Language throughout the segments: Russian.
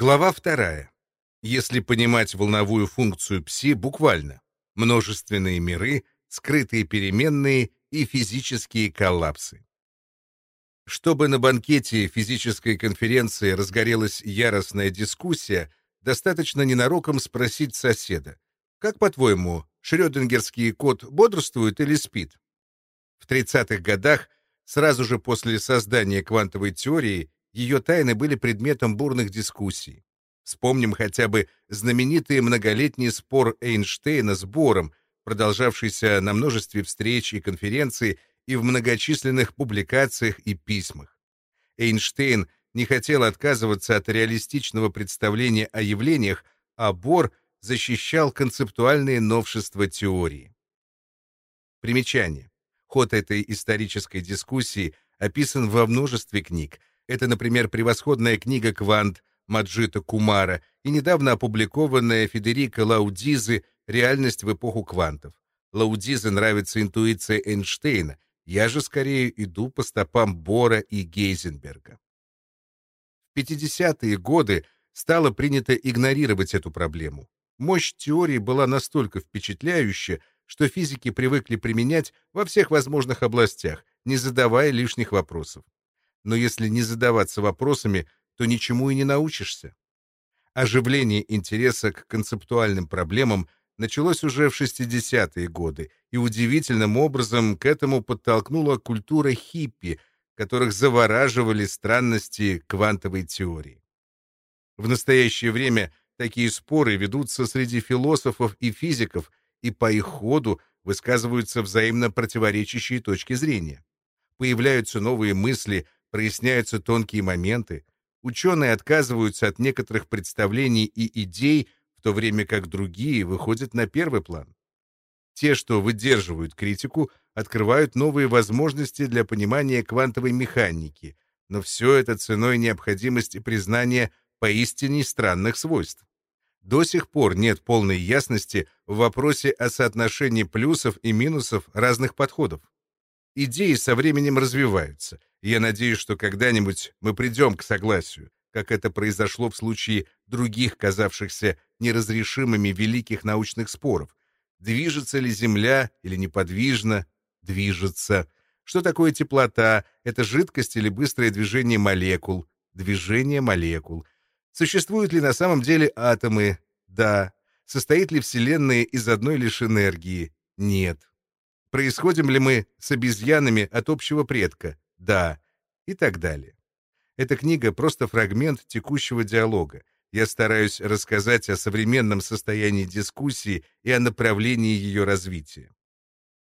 Глава вторая. Если понимать волновую функцию пси буквально, множественные миры, скрытые переменные и физические коллапсы. Чтобы на банкете физической конференции разгорелась яростная дискуссия, достаточно ненароком спросить соседа, «Как, по-твоему, шрёдингерский кот бодрствует или спит?» В 30-х годах, сразу же после создания квантовой теории, ее тайны были предметом бурных дискуссий. Вспомним хотя бы знаменитый многолетний спор Эйнштейна с Бором, продолжавшийся на множестве встреч и конференций и в многочисленных публикациях и письмах. Эйнштейн не хотел отказываться от реалистичного представления о явлениях, а Бор защищал концептуальные новшества теории. Примечание. Ход этой исторической дискуссии описан во множестве книг. Это, например, превосходная книга «Квант» Маджита Кумара и недавно опубликованная Федерико Лаудизы «Реальность в эпоху квантов». Лаудизе нравится интуиция Эйнштейна, я же скорее иду по стопам Бора и Гейзенберга. В 50-е годы стало принято игнорировать эту проблему. Мощь теории была настолько впечатляющая, что физики привыкли применять во всех возможных областях, не задавая лишних вопросов. Но если не задаваться вопросами, то ничему и не научишься. Оживление интереса к концептуальным проблемам началось уже в 60-е годы, и удивительным образом к этому подтолкнула культура хиппи, которых завораживали странности квантовой теории. В настоящее время такие споры ведутся среди философов и физиков, и по их ходу высказываются взаимно противоречащие точки зрения. Появляются новые мысли, проясняются тонкие моменты, Ученые отказываются от некоторых представлений и идей, в то время как другие выходят на первый план. Те, что выдерживают критику, открывают новые возможности для понимания квантовой механики, но все это ценой необходимости признания поистине странных свойств. До сих пор нет полной ясности в вопросе о соотношении плюсов и минусов разных подходов. Идеи со временем развиваются, я надеюсь, что когда-нибудь мы придем к согласию, как это произошло в случае других казавшихся неразрешимыми великих научных споров. Движется ли Земля или неподвижно? Движется. Что такое теплота? Это жидкость или быстрое движение молекул? Движение молекул. Существуют ли на самом деле атомы? Да. Состоит ли Вселенная из одной лишь энергии? Нет. Происходим ли мы с обезьянами от общего предка? Да и так далее. Эта книга — просто фрагмент текущего диалога. Я стараюсь рассказать о современном состоянии дискуссии и о направлении ее развития.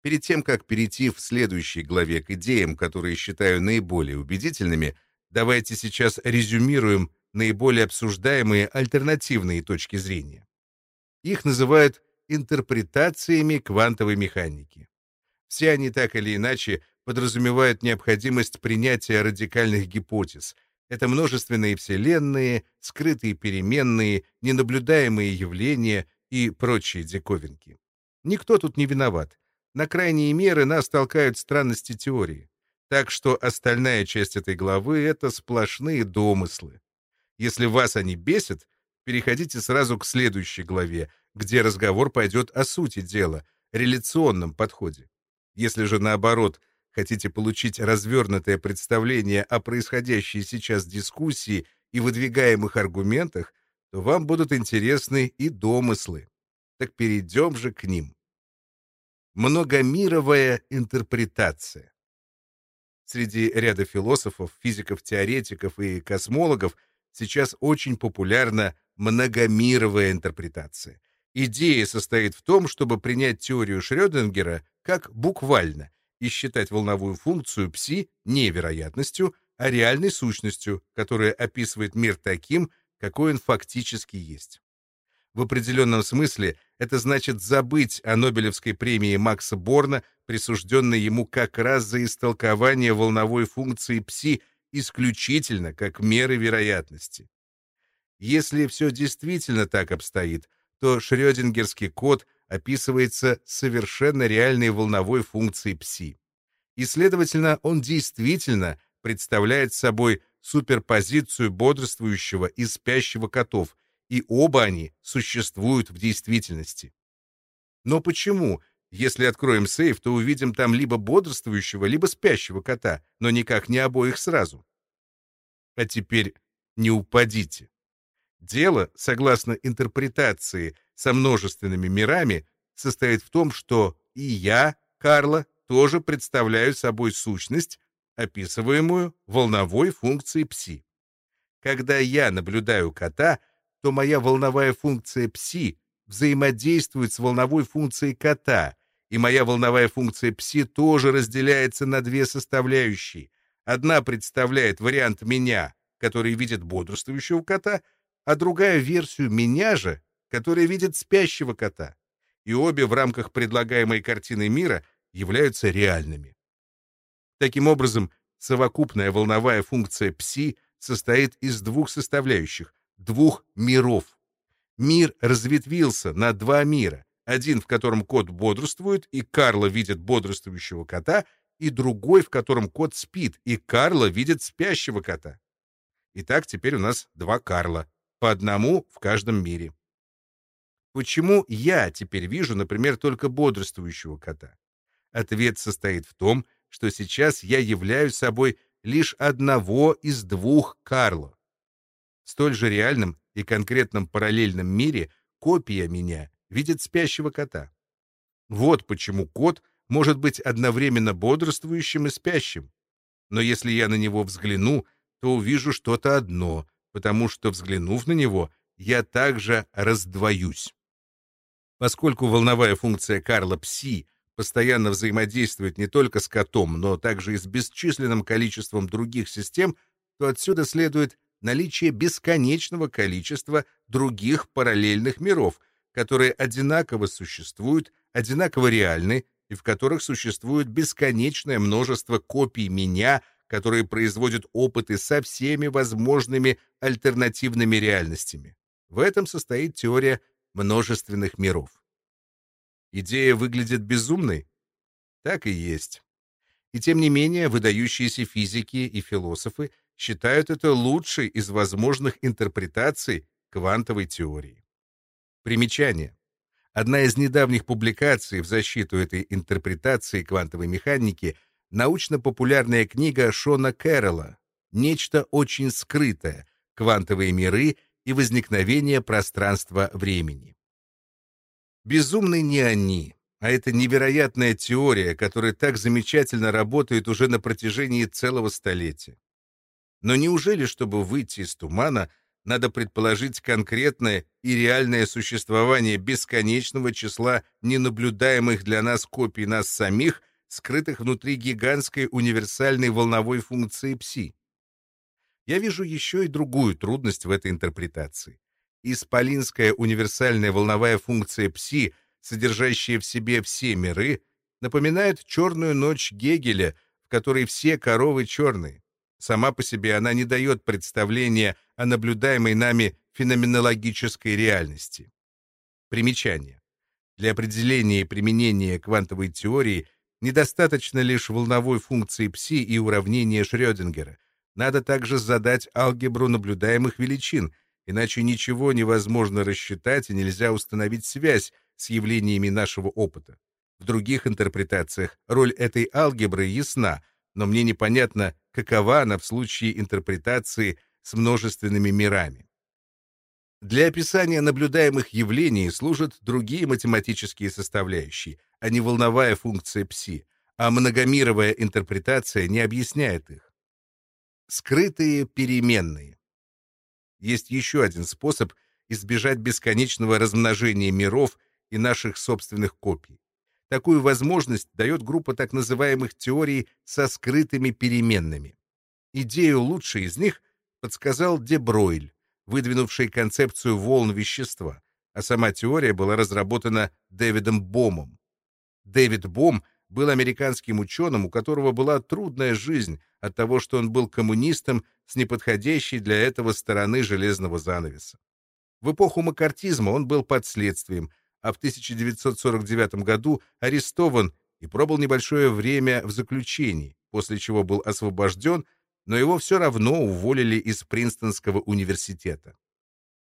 Перед тем, как перейти в следующей главе к идеям, которые считаю наиболее убедительными, давайте сейчас резюмируем наиболее обсуждаемые альтернативные точки зрения. Их называют интерпретациями квантовой механики. Все они так или иначе подразумевают необходимость принятия радикальных гипотез. Это множественные вселенные, скрытые переменные, ненаблюдаемые явления и прочие диковинки. Никто тут не виноват. На крайние меры нас толкают странности теории. Так что остальная часть этой главы — это сплошные домыслы. Если вас они бесят, переходите сразу к следующей главе, где разговор пойдет о сути дела, реляционном подходе. Если же, наоборот, хотите получить развернутое представление о происходящей сейчас дискуссии и выдвигаемых аргументах, то вам будут интересны и домыслы. Так перейдем же к ним. Многомировая интерпретация. Среди ряда философов, физиков-теоретиков и космологов сейчас очень популярна многомировая интерпретация. Идея состоит в том, чтобы принять теорию Шрёдингера как буквально и считать волновую функцию пси не вероятностью, а реальной сущностью, которая описывает мир таким, какой он фактически есть. В определенном смысле это значит забыть о Нобелевской премии Макса Борна, присужденной ему как раз за истолкование волновой функции пси исключительно как меры вероятности. Если все действительно так обстоит, то шрёдингерский код описывается совершенно реальной волновой функцией пси. И, следовательно, он действительно представляет собой суперпозицию бодрствующего и спящего котов, и оба они существуют в действительности. Но почему, если откроем сейф, то увидим там либо бодрствующего, либо спящего кота, но никак не обоих сразу? А теперь не упадите. Дело, согласно интерпретации со множественными мирами, состоит в том, что и я, Карла, тоже представляю собой сущность, описываемую волновой функцией пси. Когда я наблюдаю кота, то моя волновая функция пси взаимодействует с волновой функцией кота, и моя волновая функция пси тоже разделяется на две составляющие. Одна представляет вариант меня, который видит бодрствующего кота, а другая — версию меня же, которая видит спящего кота. И обе в рамках предлагаемой картины мира являются реальными. Таким образом, совокупная волновая функция пси состоит из двух составляющих, двух миров. Мир разветвился на два мира. Один, в котором кот бодрствует, и Карла видит бодрствующего кота, и другой, в котором кот спит, и Карла видит спящего кота. Итак, теперь у нас два Карла, по одному в каждом мире. Почему я теперь вижу, например, только бодрствующего кота? Ответ состоит в том, что сейчас я являю собой лишь одного из двух Карлов. В столь же реальном и конкретном параллельном мире копия меня видит спящего кота. Вот почему кот может быть одновременно бодрствующим и спящим. Но если я на него взгляну, то увижу что-то одно, потому что, взглянув на него, я также раздвоюсь. Поскольку волновая функция Карла Пси постоянно взаимодействует не только с котом, но также и с бесчисленным количеством других систем, то отсюда следует наличие бесконечного количества других параллельных миров, которые одинаково существуют, одинаково реальны и в которых существует бесконечное множество копий меня, которые производят опыты со всеми возможными альтернативными реальностями. В этом состоит теория множественных миров. Идея выглядит безумной? Так и есть. И тем не менее, выдающиеся физики и философы считают это лучшей из возможных интерпретаций квантовой теории. Примечание. Одна из недавних публикаций в защиту этой интерпретации квантовой механики — научно-популярная книга Шона Кэрролла «Нечто очень скрытое. Квантовые миры и возникновение пространства-времени». Безумны не они, а это невероятная теория, которая так замечательно работает уже на протяжении целого столетия. Но неужели, чтобы выйти из тумана, надо предположить конкретное и реальное существование бесконечного числа ненаблюдаемых для нас копий нас самих, скрытых внутри гигантской универсальной волновой функции пси? Я вижу еще и другую трудность в этой интерпретации. Исполинская универсальная волновая функция пси, содержащая в себе все миры, напоминает черную ночь Гегеля, в которой все коровы черные. Сама по себе она не дает представления о наблюдаемой нами феноменологической реальности. Примечание. Для определения и применения квантовой теории недостаточно лишь волновой функции пси и уравнения Шрёдингера. Надо также задать алгебру наблюдаемых величин — иначе ничего невозможно рассчитать и нельзя установить связь с явлениями нашего опыта. В других интерпретациях роль этой алгебры ясна, но мне непонятно, какова она в случае интерпретации с множественными мирами. Для описания наблюдаемых явлений служат другие математические составляющие, а не волновая функция пси, а многомировая интерпретация не объясняет их. Скрытые переменные. Есть еще один способ избежать бесконечного размножения миров и наших собственных копий. Такую возможность дает группа так называемых теорий со скрытыми переменными. Идею лучшей из них подсказал Дебройль, выдвинувший концепцию волн вещества, а сама теория была разработана Дэвидом Бомом. Дэвид Бом был американским ученым, у которого была трудная жизнь от того, что он был коммунистом с неподходящей для этого стороны железного занавеса. В эпоху макартизма он был под следствием, а в 1949 году арестован и пробыл небольшое время в заключении, после чего был освобожден но его все равно уволили из Принстонского университета.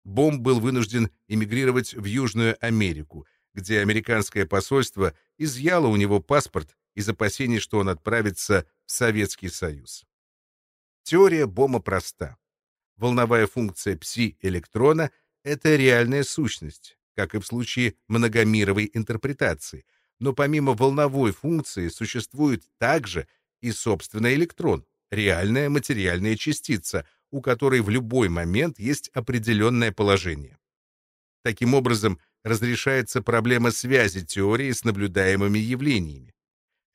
Бом был вынужден эмигрировать в Южную Америку, где американское посольство изъяло у него паспорт из опасений, что он отправится в Советский Союз. Теория Бома проста. Волновая функция пси-электрона — это реальная сущность, как и в случае многомировой интерпретации, но помимо волновой функции существует также и собственный электрон, реальная материальная частица, у которой в любой момент есть определенное положение. Таким образом, разрешается проблема связи теории с наблюдаемыми явлениями.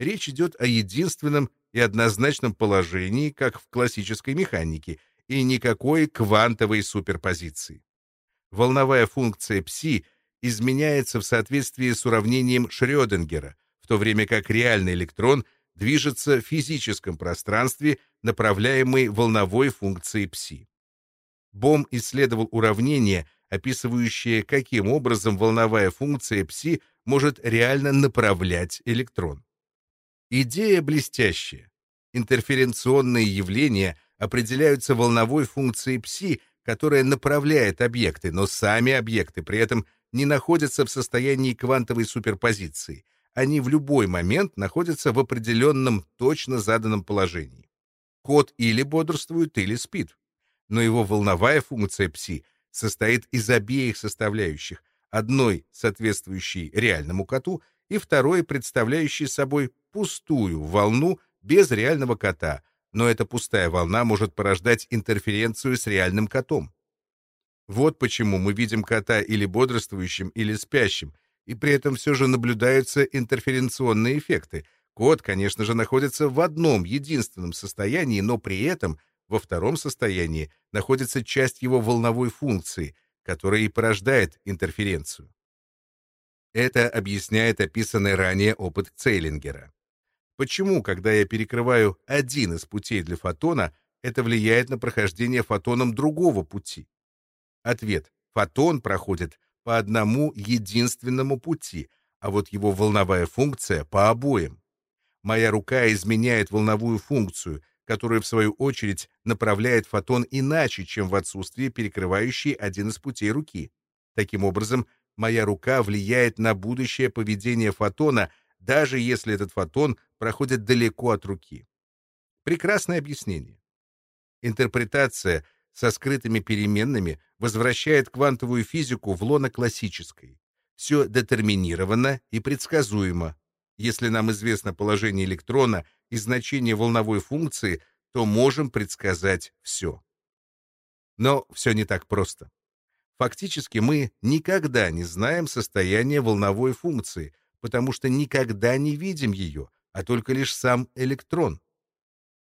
Речь идет о единственном и однозначном положении, как в классической механике, и никакой квантовой суперпозиции. Волновая функция пси изменяется в соответствии с уравнением Шрёдингера, в то время как реальный электрон движется в физическом пространстве, направляемый волновой функцией пси. Бом исследовал уравнение, описывающее, каким образом волновая функция пси может реально направлять электрон. Идея блестящая. Интерференционные явления определяются волновой функцией пси, которая направляет объекты, но сами объекты при этом не находятся в состоянии квантовой суперпозиции. Они в любой момент находятся в определенном точно заданном положении. Код или бодрствует, или спит. Но его волновая функция пси состоит из обеих составляющих, одной соответствующей реальному коту и второй представляющей собой пустую волну без реального кота, но эта пустая волна может порождать интерференцию с реальным котом. Вот почему мы видим кота или бодрствующим, или спящим, и при этом все же наблюдаются интерференционные эффекты. Кот, конечно же, находится в одном единственном состоянии, но при этом во втором состоянии находится часть его волновой функции, которая и порождает интерференцию. Это объясняет описанный ранее опыт Цейлингера. Почему, когда я перекрываю один из путей для фотона, это влияет на прохождение фотоном другого пути? Ответ. Фотон проходит по одному единственному пути, а вот его волновая функция по обоим. Моя рука изменяет волновую функцию, которая, в свою очередь, направляет фотон иначе, чем в отсутствии перекрывающей один из путей руки. Таким образом, моя рука влияет на будущее поведение фотона, даже если этот фотон проходит далеко от руки. Прекрасное объяснение. Интерпретация со скрытыми переменными возвращает квантовую физику в лоно классической. Все детерминировано и предсказуемо. Если нам известно положение электрона и значение волновой функции, то можем предсказать все. Но все не так просто. Фактически мы никогда не знаем состояние волновой функции, потому что никогда не видим ее, а только лишь сам электрон.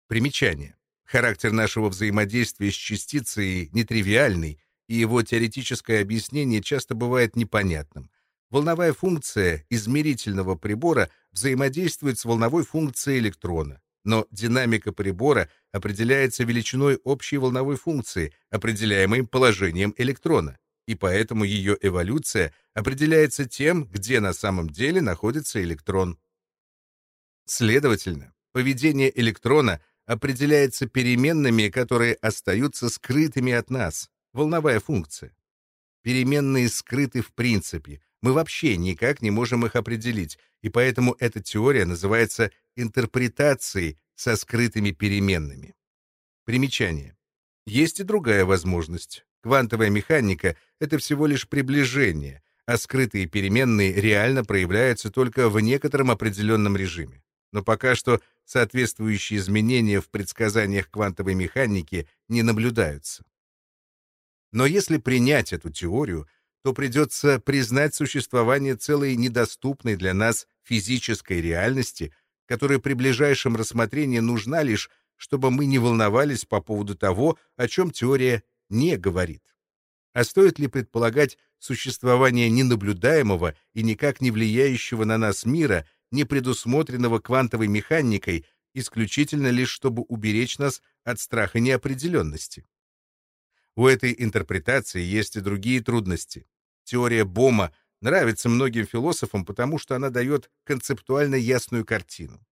Примечание. Характер нашего взаимодействия с частицей нетривиальный, и его теоретическое объяснение часто бывает непонятным. Волновая функция измерительного прибора взаимодействует с волновой функцией электрона, но динамика прибора определяется величиной общей волновой функции, определяемой положением электрона, и поэтому ее эволюция определяется тем, где на самом деле находится электрон. Следовательно, поведение электрона определяется переменными, которые остаются скрытыми от нас, волновая функция. Переменные скрыты в принципе, мы вообще никак не можем их определить, и поэтому эта теория называется интерпретацией со скрытыми переменными. Примечание. Есть и другая возможность. Квантовая механика — это всего лишь приближение, а скрытые переменные реально проявляются только в некотором определенном режиме. Но пока что соответствующие изменения в предсказаниях квантовой механики не наблюдаются. Но если принять эту теорию — то придется признать существование целой недоступной для нас физической реальности, которая при ближайшем рассмотрении нужна лишь, чтобы мы не волновались по поводу того, о чем теория не говорит. А стоит ли предполагать существование ненаблюдаемого и никак не влияющего на нас мира, не предусмотренного квантовой механикой, исключительно лишь чтобы уберечь нас от страха неопределенности? У этой интерпретации есть и другие трудности. Теория Бома нравится многим философам, потому что она дает концептуально ясную картину.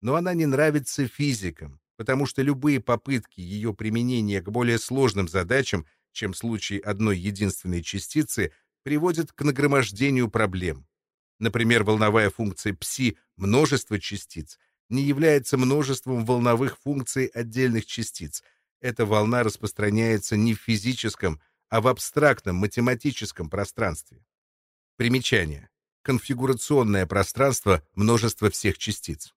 Но она не нравится физикам, потому что любые попытки ее применения к более сложным задачам, чем в случае одной единственной частицы, приводят к нагромождению проблем. Например, волновая функция пси множества частиц не является множеством волновых функций отдельных частиц. Эта волна распространяется не в физическом, а в абстрактном математическом пространстве. Примечание. Конфигурационное пространство множества всех частиц.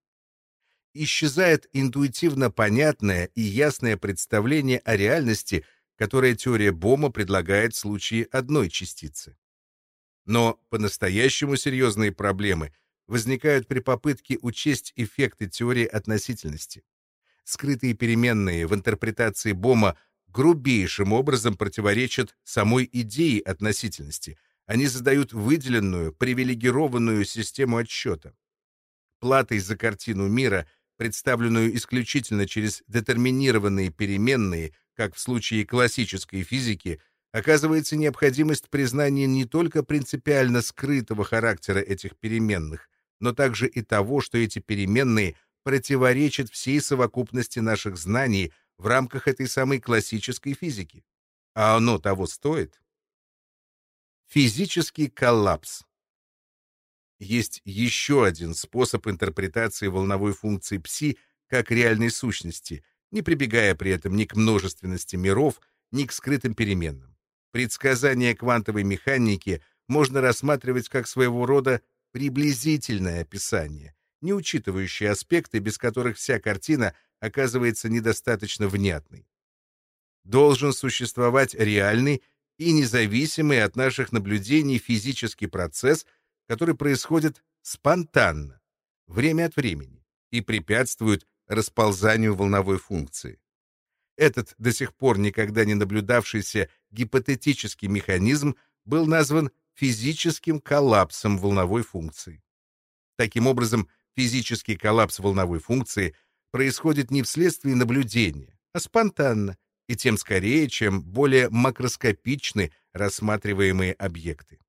Исчезает интуитивно понятное и ясное представление о реальности, которое теория Бома предлагает в случае одной частицы. Но по-настоящему серьезные проблемы возникают при попытке учесть эффекты теории относительности. Скрытые переменные в интерпретации Бома грубейшим образом противоречат самой идее относительности. Они задают выделенную, привилегированную систему отсчета. Платой за картину мира, представленную исключительно через детерминированные переменные, как в случае классической физики, оказывается необходимость признания не только принципиально скрытого характера этих переменных, но также и того, что эти переменные противоречат всей совокупности наших знаний в рамках этой самой классической физики. А оно того стоит? Физический коллапс. Есть еще один способ интерпретации волновой функции пси как реальной сущности, не прибегая при этом ни к множественности миров, ни к скрытым переменным. Предсказание квантовой механики можно рассматривать как своего рода приблизительное описание, не учитывающее аспекты, без которых вся картина оказывается недостаточно внятной. Должен существовать реальный и независимый от наших наблюдений физический процесс, который происходит спонтанно, время от времени, и препятствует расползанию волновой функции. Этот до сих пор никогда не наблюдавшийся гипотетический механизм был назван физическим коллапсом волновой функции. Таким образом, физический коллапс волновой функции происходит не вследствие наблюдения, а спонтанно, и тем скорее, чем более макроскопичны рассматриваемые объекты.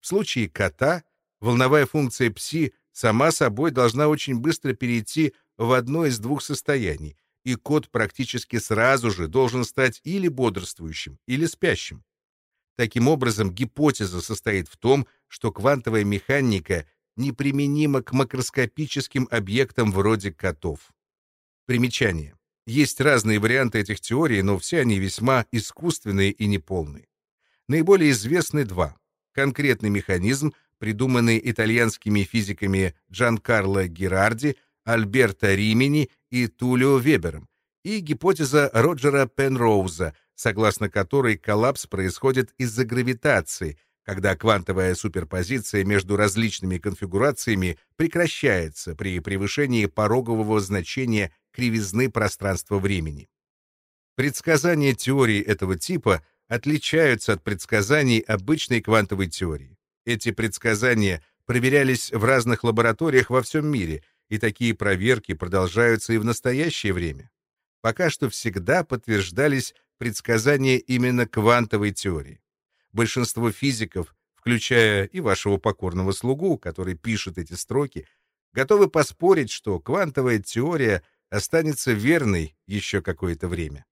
В случае кота волновая функция пси сама собой должна очень быстро перейти в одно из двух состояний, и кот практически сразу же должен стать или бодрствующим, или спящим. Таким образом, гипотеза состоит в том, что квантовая механика неприменима к макроскопическим объектам вроде котов. Примечание. Есть разные варианты этих теорий, но все они весьма искусственные и неполные. Наиболее известны два. Конкретный механизм, придуманный итальянскими физиками Джанкарло Герарди, Альберто Римини и Тулио Вебером, и гипотеза Роджера Пенроуза, согласно которой коллапс происходит из-за гравитации, когда квантовая суперпозиция между различными конфигурациями прекращается при превышении порогового значения кривизны пространства-времени. Предсказания теории этого типа отличаются от предсказаний обычной квантовой теории. Эти предсказания проверялись в разных лабораториях во всем мире, и такие проверки продолжаются и в настоящее время. Пока что всегда подтверждались предсказания именно квантовой теории. Большинство физиков, включая и вашего покорного слугу, который пишет эти строки, готовы поспорить, что квантовая теория останется верной еще какое-то время.